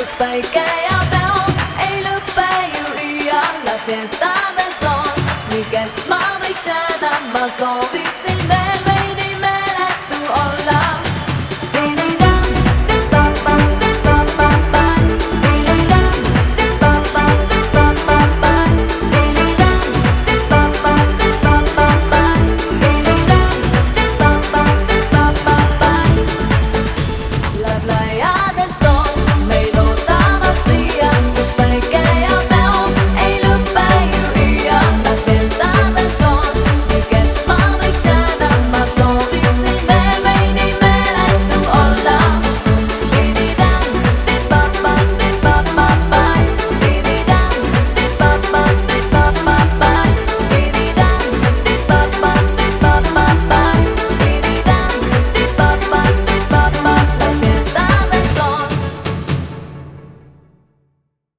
kus päike ja peon ei lõpe ju iial, la fiesta del sol. nii kes ma võiks jääda, ma sooviks.